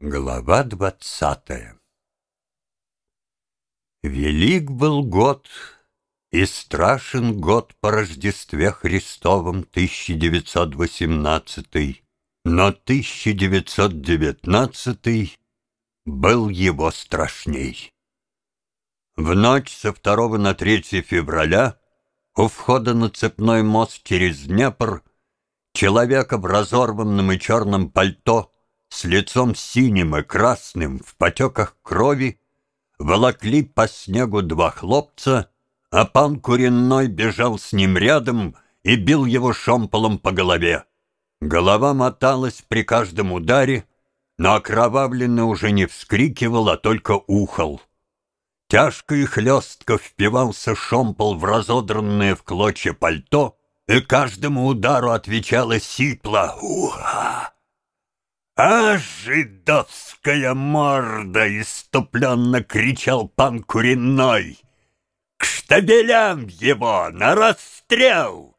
Глава двадцатая Велик был год, и страшен год по Рождестве Христовом 1918, но 1919 был его страшней. В ночь со 2 на 3 февраля у входа на цепной мост через Днепр человека в разорванном и черном пальто с лицом синим и красным в потеках крови, волокли по снегу два хлопца, а пан Куренной бежал с ним рядом и бил его шомполом по голове. Голова моталась при каждом ударе, но окровавленный уже не вскрикивал, а только ухал. Тяжко и хлестко впивался шомпол в разодранное в клочья пальто, и каждому удару отвечала сипло «Уха!». «А, жидовская морда!» — иступленно кричал пан Куриной. «К штабелям его, на расстрел!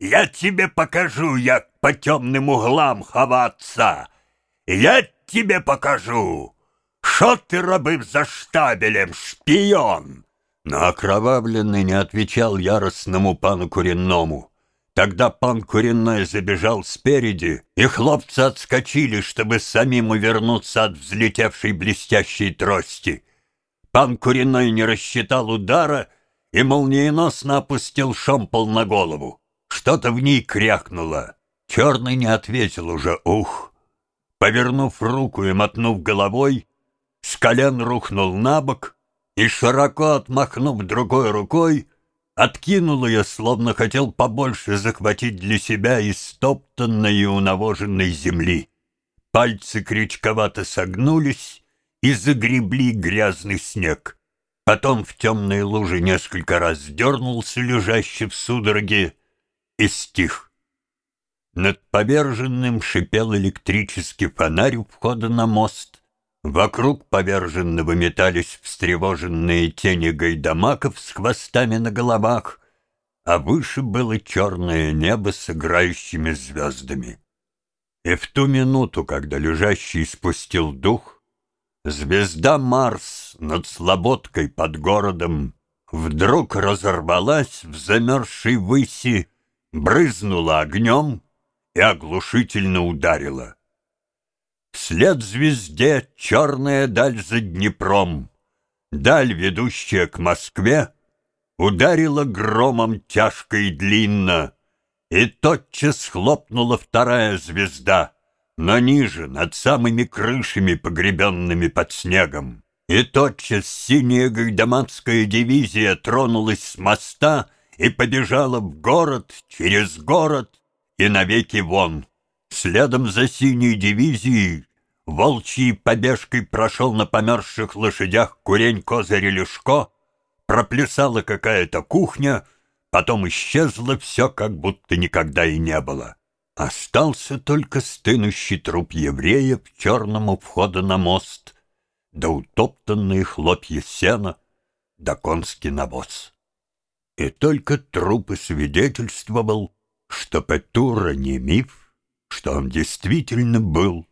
Я тебе покажу, як по темным углам ховаться! Я тебе покажу! Шо ты робив за штабелем, шпион?» Но окровавленный не отвечал яростному пану Куринному. Тогда пан Куренной забежал спереди, и хлопцы отскочили, чтобы самим увернуться от взлетевшей блестящей трости. Пан Куренной не рассчитал удара и молниеносно опустил шомпол на голову. Что-то в ней крякнуло. Черный не ответил уже «ух». Повернув руку и мотнув головой, с колен рухнул на бок и, широко отмахнув другой рукой, Откинул ее, словно хотел побольше захватить для себя истоптанной и унавоженной земли. Пальцы крючковато согнулись и загребли грязный снег. Потом в темной луже несколько раз дернулся, лежащий в судороге, и стих. Над поверженным шипел электрический фонарь у входа на мост. Вокруг поверженного метались встревоженные тени гайдамаков с хвостами на головах, а выше было черное небо с играющими звездами. И в ту минуту, когда лежащий спустил дух, звезда Марс над слободкой под городом вдруг разорвалась в замерзшей выси, брызнула огнем и оглушительно ударила. Вслед звезде черная даль за Днепром, Даль, ведущая к Москве, Ударила громом тяжко и длинно, И тотчас хлопнула вторая звезда, Но ниже, над самыми крышами, погребенными под снегом. И тотчас синяя гайдаманская дивизия тронулась с моста И побежала в город, через город и навеки вон. Следом за синей дивизией волчьей побежкой прошел на померзших лошадях курень Козырь Лешко, проплясала какая-то кухня, потом исчезло все, как будто никогда и не было. Остался только стынущий труп еврея в черном у входа на мост, да утоптанные хлопья сена, да конский навоз. И только труп и свидетельствовал, что Петура не миф, что он действительно был.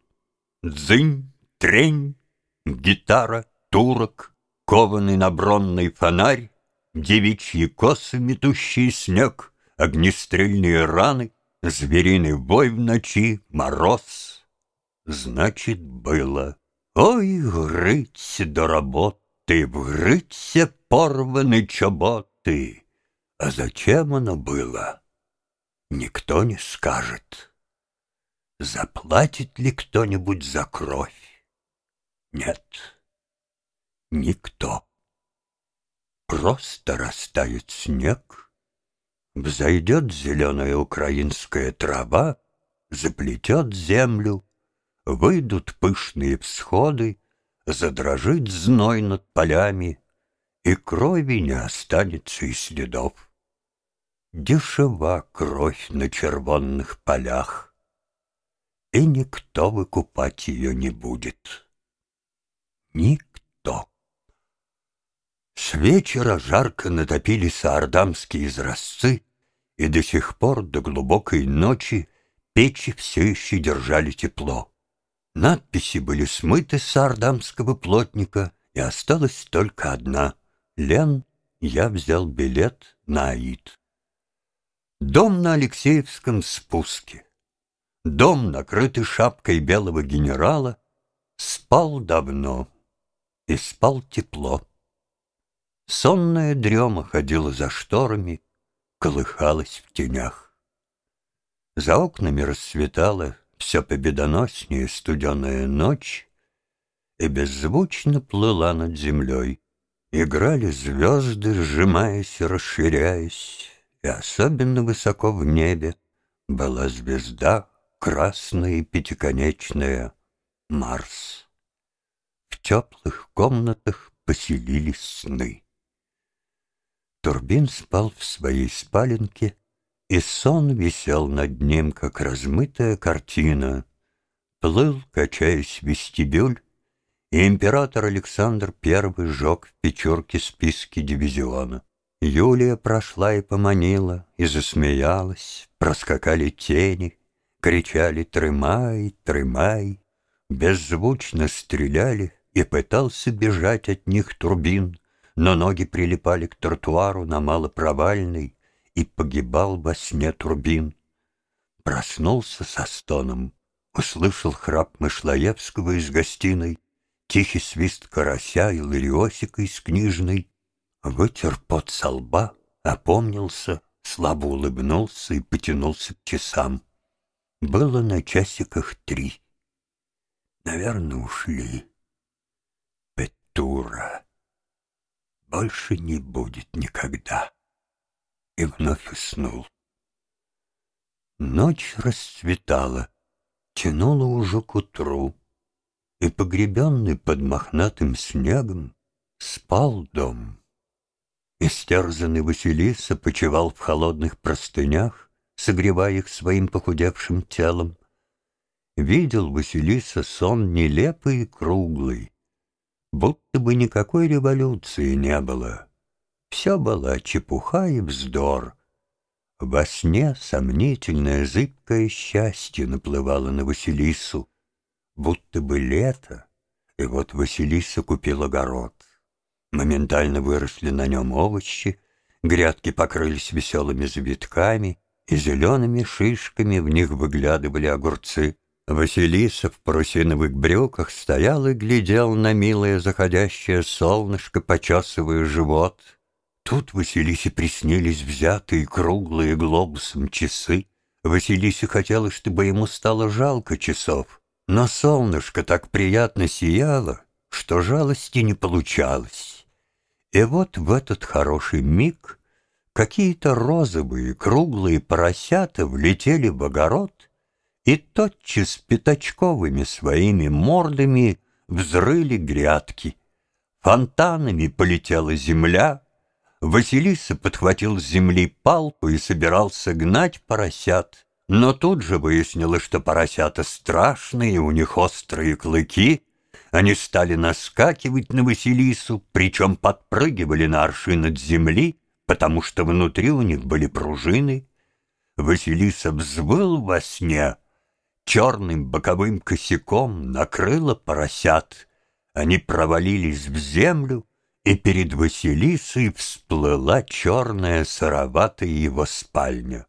Дзынь, трень, гитара, турок, кованый на бронный фонарь, девичьи косы, метущие снег, огнестрельные раны, звериный бой в ночи, мороз. Значит, было. Ой, грыць до работы, вгрыться порваны чоботы. А зачем оно было? Никто не скажет. Заплатит ли кто-нибудь за кровь? Нет, никто. Просто растает снег, Взойдет зеленая украинская трава, Заплетет землю, выйдут пышные всходы, Задрожит зной над полями, И крови не останется и следов. Дешева кровь на червонных полях, и никто выкупать ее не будет. Никто. С вечера жарко натопили саардамские изразцы, и до сих пор до глубокой ночи печи все еще держали тепло. Надписи были смыты с ардамского плотника, и осталась только одна. Лен, я взял билет на Аид. Дом на Алексеевском спуске. Дом, накрытый шапкой белого генерала, спал давно и спал тепло. Сонная дрема ходила за шторами, колыхалась в тенях. За окнами расцветала все победоноснее студеная ночь, и беззвучно плыла над землей. Играли звезды, сжимаясь и расширяясь, и особенно высоко в небе была звезда красная и пятиконечная Марс. В теплых комнатах поселились сны. Турбин спал в своей спаленке, и сон висел над ним, как размытая картина. Плыл, качаясь вестибюль, и император Александр I сжег в Печорке списки дивизиона. Юлия прошла и поманила, и засмеялась, проскакали тени, кричали «Трымай, трымай!» Беззвучно стреляли, и пытался бежать от них турбин но ноги прилипали к тротуару на малопровальный, и погибал во сне турбин. Проснулся со стоном, услышал храп Мышлоевского из гостиной, тихий свист карася и лариосика из книжной, вытер пот со лба, опомнился, слабо улыбнулся и потянулся к часам. Было на часиках три. Наверное, ушли. Петура больше не будет никогда. И вновь уснул. Ночь расцветала, тянула уже к утру, И, погребенный под мохнатым снегом, спал дом. Истерзанный Василиса почевал в холодных простынях, согревая их своим похудевшим телом. Видел Василиса сон нелепый и круглый, будто бы никакой революции не было. Все была чепуха и вздор. Во сне сомнительное зыбкое счастье наплывало на Василису, будто бы лето, и вот Василиса купил огород. Моментально выросли на нем овощи, грядки покрылись веселыми завитками, и зелеными шишками в них выглядывали огурцы. Василиса в парусиновых брюках стоял и глядел на милое заходящее солнышко, почесывая живот. Тут Василисе приснились взятые круглые глобусом часы. Василисе хотелось, чтобы ему стало жалко часов, но солнышко так приятно сияло, что жалости не получалось. И вот в этот хороший миг какие-то розовые круглые поросята влетели в огород — и тотчас пятачковыми своими мордами взрыли грядки. Фонтанами полетела земля, Василиса подхватил с земли палку и собирался гнать поросят, но тут же выяснилось, что поросята страшные, у них острые клыки, они стали наскакивать на Василису, причем подпрыгивали на аршин от земли, потому что внутри у них были пружины. Василиса взвыл во сне — черным боковым косяком накрыло поросят. Они провалились в землю, и перед Василисой всплыла черная сыроватая его спальня.